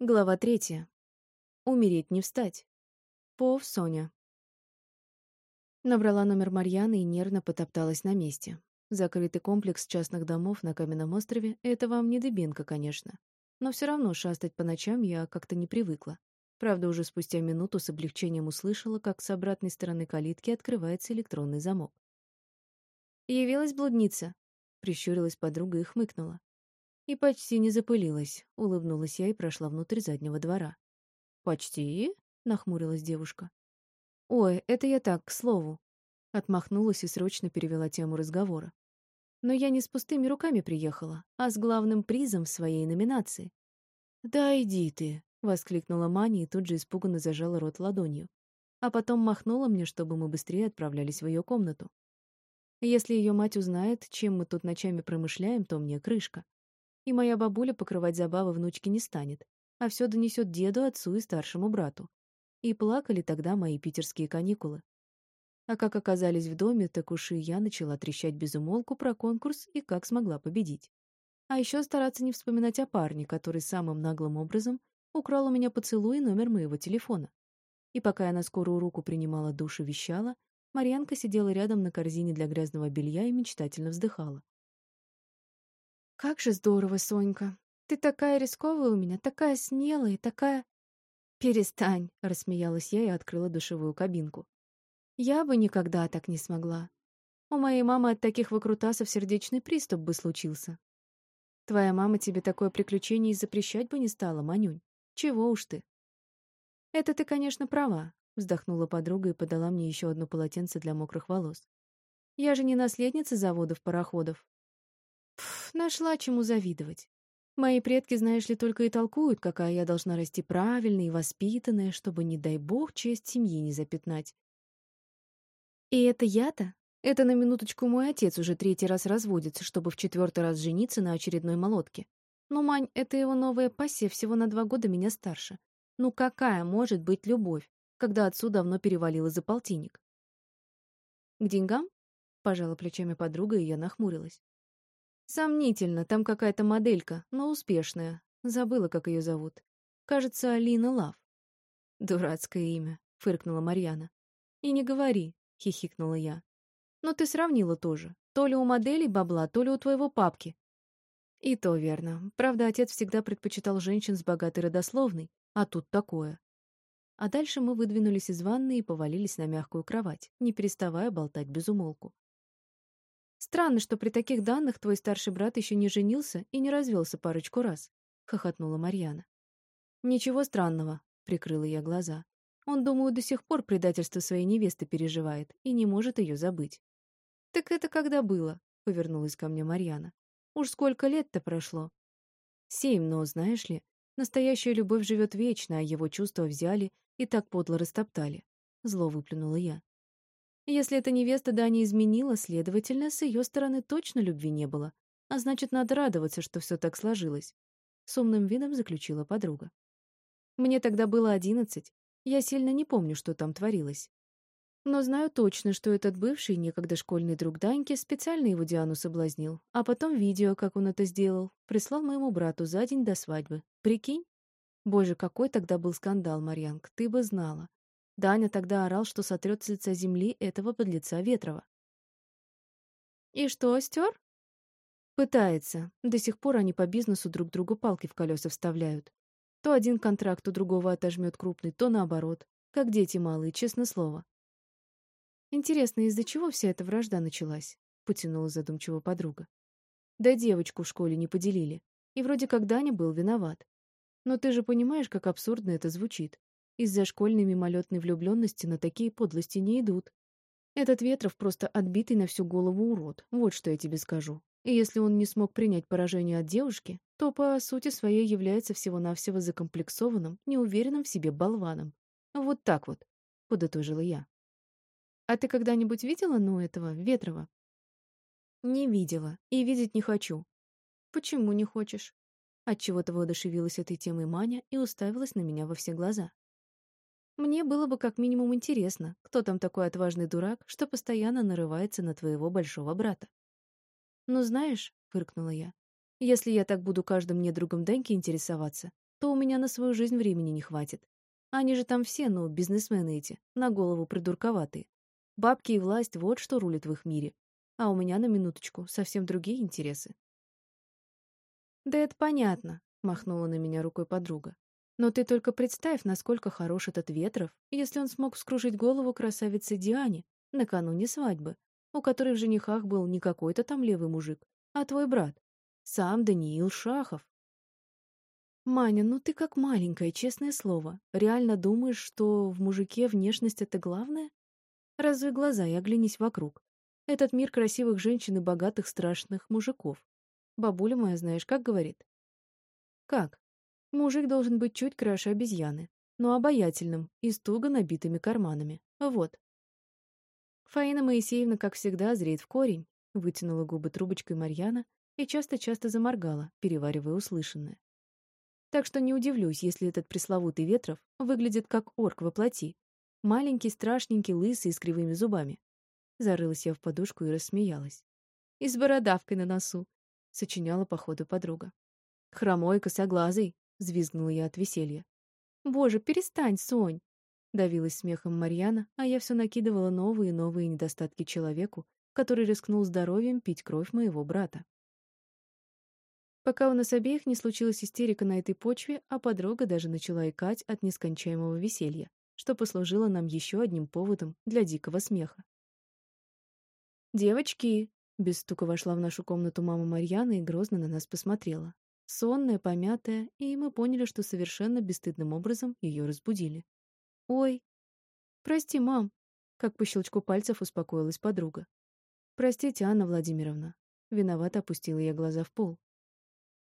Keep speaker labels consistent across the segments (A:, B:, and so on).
A: Глава третья. Умереть не встать. Пов Соня. Набрала номер Марьяны и нервно потопталась на месте. Закрытый комплекс частных домов на Каменном острове — это вам не дыбинка, конечно. Но все равно шастать по ночам я как-то не привыкла. Правда, уже спустя минуту с облегчением услышала, как с обратной стороны калитки открывается электронный замок. «Явилась блудница?» — прищурилась подруга и хмыкнула. И почти не запылилась, улыбнулась я и прошла внутрь заднего двора. «Почти?» — нахмурилась девушка. «Ой, это я так, к слову». Отмахнулась и срочно перевела тему разговора. Но я не с пустыми руками приехала, а с главным призом в своей номинации. «Да иди ты!» — воскликнула Маня и тут же испуганно зажала рот ладонью. А потом махнула мне, чтобы мы быстрее отправлялись в ее комнату. Если ее мать узнает, чем мы тут ночами промышляем, то мне крышка и моя бабуля покрывать забавы внучки не станет, а все донесет деду, отцу и старшему брату. И плакали тогда мои питерские каникулы. А как оказались в доме, так уж и я начала трещать безумолку про конкурс и как смогла победить. А еще стараться не вспоминать о парне, который самым наглым образом украл у меня поцелуй и номер моего телефона. И пока я на скорую руку принимала душ и вещала, Марьянка сидела рядом на корзине для грязного белья и мечтательно вздыхала. Как же здорово, Сонька. Ты такая рисковая у меня, такая смелая такая... Перестань, рассмеялась я и открыла душевую кабинку. Я бы никогда так не смогла. У моей мамы от таких выкрутасов сердечный приступ бы случился. Твоя мама тебе такое приключение и запрещать бы не стала, Манюнь. Чего уж ты. Это ты, конечно, права, вздохнула подруга и подала мне еще одно полотенце для мокрых волос. Я же не наследница заводов-пароходов. Пф, нашла чему завидовать. Мои предки, знаешь ли, только и толкуют, какая я должна расти правильной и воспитанная, чтобы, не дай бог, честь семьи не запятнать. И это я-то? Это на минуточку мой отец уже третий раз разводится, чтобы в четвертый раз жениться на очередной молотке. Ну, Мань, это его новая пассия всего на два года меня старше. Ну какая может быть любовь, когда отцу давно перевалило за полтинник? К деньгам? Пожала плечами подруга, и я нахмурилась. Сомнительно, там какая-то моделька, но успешная. Забыла, как ее зовут. Кажется, Алина Лав. Дурацкое имя, фыркнула Марьяна. И не говори, хихикнула я. Но ты сравнила тоже. То ли у моделей бабла, то ли у твоего папки. И то верно. Правда, отец всегда предпочитал женщин с богатой родословной, а тут такое. А дальше мы выдвинулись из ванны и повалились на мягкую кровать, не переставая болтать без умолку. Странно, что при таких данных твой старший брат еще не женился и не развелся парочку раз, хохотнула Марьяна. Ничего странного, прикрыла я глаза. Он, думаю, до сих пор предательство своей невесты переживает и не может ее забыть. Так это когда было? повернулась ко мне Марьяна. Уж сколько лет-то прошло? Семь, но, знаешь ли, настоящая любовь живет вечно, а его чувства взяли и так подло растоптали. Зло выплюнула я. Если эта невеста Дани изменила, следовательно, с ее стороны точно любви не было. А значит, надо радоваться, что все так сложилось. С умным видом заключила подруга. Мне тогда было одиннадцать. Я сильно не помню, что там творилось. Но знаю точно, что этот бывший, некогда школьный друг Даньки, специально его Диану соблазнил. А потом видео, как он это сделал, прислал моему брату за день до свадьбы. Прикинь? Боже, какой тогда был скандал, Марьянка, ты бы знала. Даня тогда орал, что сотрет с лица земли этого подлеца Ветрова. «И что, стер?» «Пытается. До сих пор они по бизнесу друг другу палки в колеса вставляют. То один контракт у другого отожмет крупный, то наоборот. Как дети малые, честное слово». «Интересно, из-за чего вся эта вражда началась?» — потянула задумчиво подруга. «Да девочку в школе не поделили. И вроде как Даня был виноват. Но ты же понимаешь, как абсурдно это звучит. Из-за школьной мимолетной влюбленности на такие подлости не идут. Этот Ветров просто отбитый на всю голову урод, вот что я тебе скажу. И если он не смог принять поражение от девушки, то по сути своей является всего-навсего закомплексованным, неуверенным в себе болваном. Вот так вот, подытожила я. А ты когда-нибудь видела, ну, этого, Ветрова? Не видела и видеть не хочу. Почему не хочешь? Отчего-то воодушевилась этой темой Маня и уставилась на меня во все глаза. Мне было бы как минимум интересно, кто там такой отважный дурак, что постоянно нарывается на твоего большого брата. «Ну, знаешь», — фыркнула я, — «если я так буду каждым недругом Деньки интересоваться, то у меня на свою жизнь времени не хватит. Они же там все, ну, бизнесмены эти, на голову придурковатые. Бабки и власть — вот что рулит в их мире. А у меня, на минуточку, совсем другие интересы. «Да это понятно», — махнула на меня рукой подруга. «Но ты только представь, насколько хорош этот Ветров, если он смог вскружить голову красавице Диане накануне свадьбы, у которой в женихах был не какой-то там левый мужик, а твой брат, сам Даниил Шахов. «Маня, ну ты как маленькая, честное слово. Реально думаешь, что в мужике внешность — это главное? Разве глаза и оглянись вокруг. Этот мир красивых женщин и богатых страшных мужиков. Бабуля моя, знаешь, как говорит? Как? Мужик должен быть чуть краше обезьяны, но обаятельным и с туго набитыми карманами. Вот. Фаина Моисеевна, как всегда, зреет в корень, вытянула губы трубочкой Марьяна и часто-часто заморгала, переваривая услышанное. Так что не удивлюсь, если этот пресловутый Ветров выглядит как орк во плоти. Маленький, страшненький, лысый с кривыми зубами. Зарылась я в подушку и рассмеялась. И с бородавкой на носу. Сочиняла по ходу подруга. Хромой, косоглазый, взвизгнула я от веселья. Боже, перестань, Сонь! Давилась смехом Марьяна, а я все накидывала новые и новые недостатки человеку, который рискнул здоровьем пить кровь моего брата. Пока у нас обеих не случилась истерика на этой почве, а подруга даже начала икать от нескончаемого веселья, что послужило нам еще одним поводом для дикого смеха. «Девочки!» — без стука вошла в нашу комнату мама Марьяны и грозно на нас посмотрела. Сонная, помятая, и мы поняли, что совершенно бесстыдным образом ее разбудили. «Ой!» «Прости, мам!» — как по щелчку пальцев успокоилась подруга. «Простите, Анна Владимировна». Виновато опустила я глаза в пол.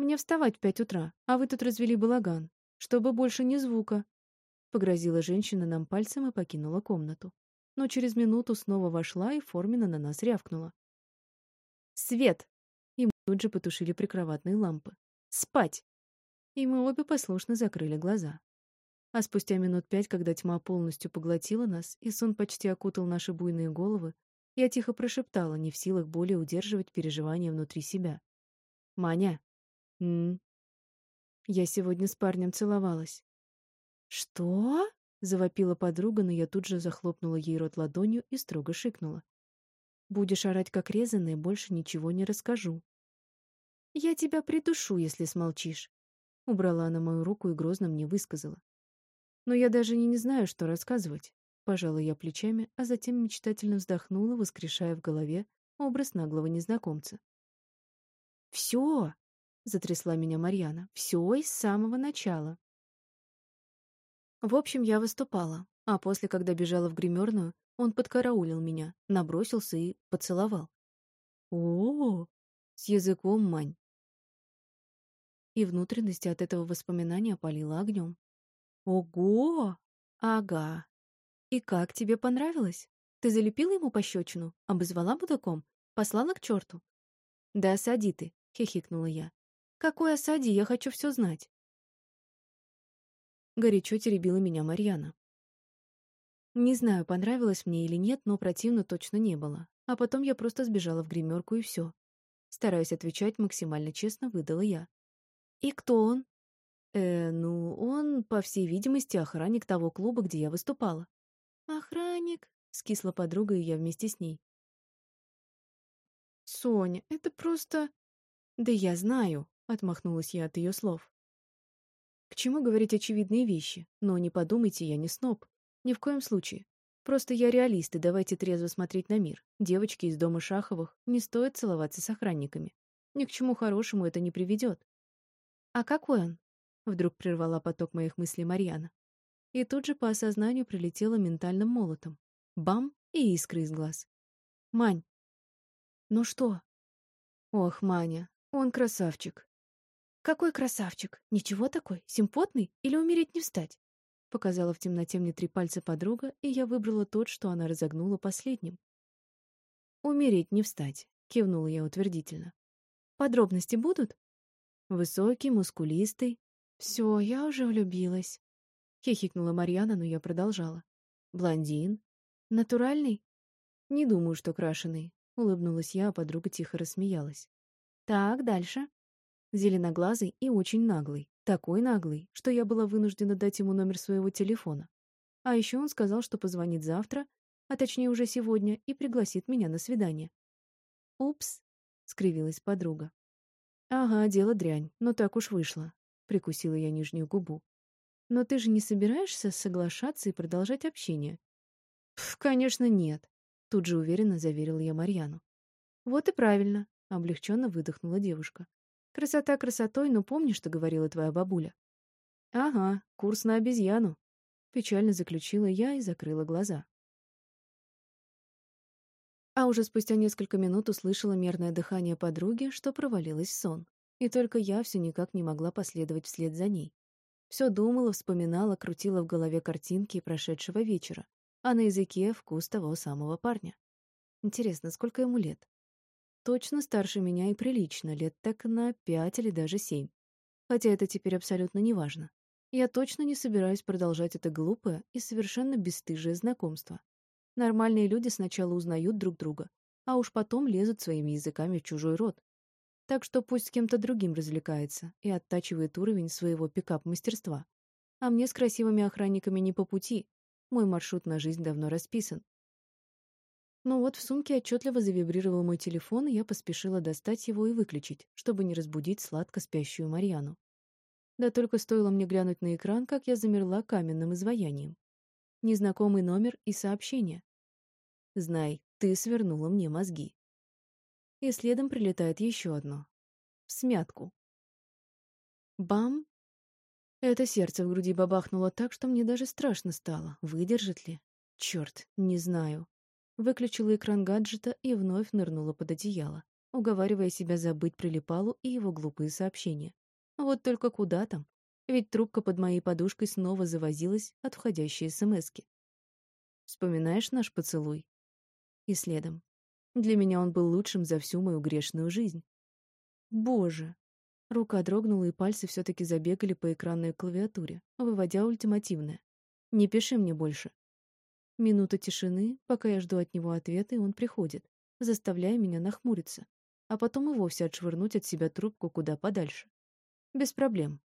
A: Мне вставать в пять утра, а вы тут развели балаган. Чтобы больше ни звука. Погрозила женщина нам пальцем и покинула комнату. Но через минуту снова вошла и форменно на нас рявкнула. «Свет!» И мы тут же потушили прикроватные лампы. «Спать!» И мы обе послушно закрыли глаза. А спустя минут пять, когда тьма полностью поглотила нас и сон почти окутал наши буйные головы, я тихо прошептала, не в силах более удерживать переживания внутри себя. «Маня, М. Я сегодня с парнем целовалась. Что? завопила подруга, но я тут же захлопнула ей рот ладонью и строго шикнула. Будешь орать как резаная, больше ничего не расскажу. Я тебя придушу, если смолчишь. Убрала она мою руку и грозно мне высказала. Но я даже не, не знаю, что рассказывать. Пожала я плечами, а затем мечтательно вздохнула, воскрешая в голове образ наглого незнакомца. «Все!» затрясла меня Марьяна. Все из самого начала. В общем, я выступала, а после, когда бежала в гримерную, он подкараулил меня, набросился и поцеловал. О, -о, -о с языком мань. И внутренности от этого воспоминания опалило огнем. Ого! Ага. И как тебе понравилось? Ты залепила ему пощечину, обозвала мудаком, послала к черту? Да сади ты, хихикнула я. Какой осаде? Я хочу все знать. Горячо теребила меня Марьяна. Не знаю, понравилось мне или нет, но противно точно не было. А потом я просто сбежала в гримерку и все. Стараясь отвечать максимально честно, выдала я. «И кто он?» «Э, ну, он, по всей видимости, охранник того клуба, где я выступала». «Охранник?» — скисла подруга, и я вместе с ней. «Соня, это просто...» «Да я знаю», Отмахнулась я от ее слов. К чему говорить очевидные вещи? Но не подумайте, я не сноб. Ни в коем случае. Просто я реалист, и давайте трезво смотреть на мир. Девочки из дома Шаховых не стоит целоваться с охранниками. Ни к чему хорошему это не приведет. А какой он? Вдруг прервала поток моих мыслей Марьяна. И тут же по осознанию прилетела ментальным молотом. Бам! И искры из глаз. Мань. Ну что? Ох, Маня, он красавчик. «Какой красавчик! Ничего такой? Симпотный? Или умереть не встать?» Показала в темноте мне три пальца подруга, и я выбрала тот, что она разогнула последним. «Умереть не встать», — кивнула я утвердительно. «Подробности будут?» «Высокий, мускулистый». «Все, я уже влюбилась», — хихикнула Марьяна, но я продолжала. «Блондин? Натуральный?» «Не думаю, что крашеный», — улыбнулась я, а подруга тихо рассмеялась. «Так, дальше» зеленоглазый и очень наглый. Такой наглый, что я была вынуждена дать ему номер своего телефона. А еще он сказал, что позвонит завтра, а точнее уже сегодня, и пригласит меня на свидание. «Упс», — скривилась подруга. «Ага, дело дрянь, но так уж вышло», — прикусила я нижнюю губу. «Но ты же не собираешься соглашаться и продолжать общение?» «Пф, конечно, нет», — тут же уверенно заверила я Марьяну. «Вот и правильно», — облегченно выдохнула девушка. «Красота красотой, но помни, что говорила твоя бабуля?» «Ага, курс на обезьяну», — печально заключила я и закрыла глаза. А уже спустя несколько минут услышала мерное дыхание подруги, что провалилась в сон. И только я все никак не могла последовать вслед за ней. Все думала, вспоминала, крутила в голове картинки прошедшего вечера, а на языке вкус того самого парня. Интересно, сколько ему лет? Точно старше меня и прилично, лет так на пять или даже семь. Хотя это теперь абсолютно неважно. Я точно не собираюсь продолжать это глупое и совершенно бесстыжее знакомство. Нормальные люди сначала узнают друг друга, а уж потом лезут своими языками в чужой род. Так что пусть с кем-то другим развлекается и оттачивает уровень своего пикап-мастерства. А мне с красивыми охранниками не по пути. Мой маршрут на жизнь давно расписан. Ну вот в сумке отчетливо завибрировал мой телефон, и я поспешила достать его и выключить, чтобы не разбудить сладко спящую Марьяну. Да только стоило мне глянуть на экран, как я замерла каменным изваянием. Незнакомый номер и сообщение. Знай, ты свернула мне мозги. И следом прилетает еще одно. В смятку. Бам! Это сердце в груди бабахнуло так, что мне даже страшно стало. Выдержит ли? Черт, не знаю. Выключила экран гаджета и вновь нырнула под одеяло, уговаривая себя забыть прилипалу и его глупые сообщения. Вот только куда там? Ведь трубка под моей подушкой снова завозилась от входящей смски. Вспоминаешь наш поцелуй? и следом. Для меня он был лучшим за всю мою грешную жизнь. Боже! Рука дрогнула, и пальцы все-таки забегали по экранной клавиатуре, выводя ультимативное. «Не пиши мне больше». Минута тишины, пока я жду от него ответа, и он приходит, заставляя меня нахмуриться, а потом и вовсе отшвырнуть от себя трубку куда подальше. Без проблем.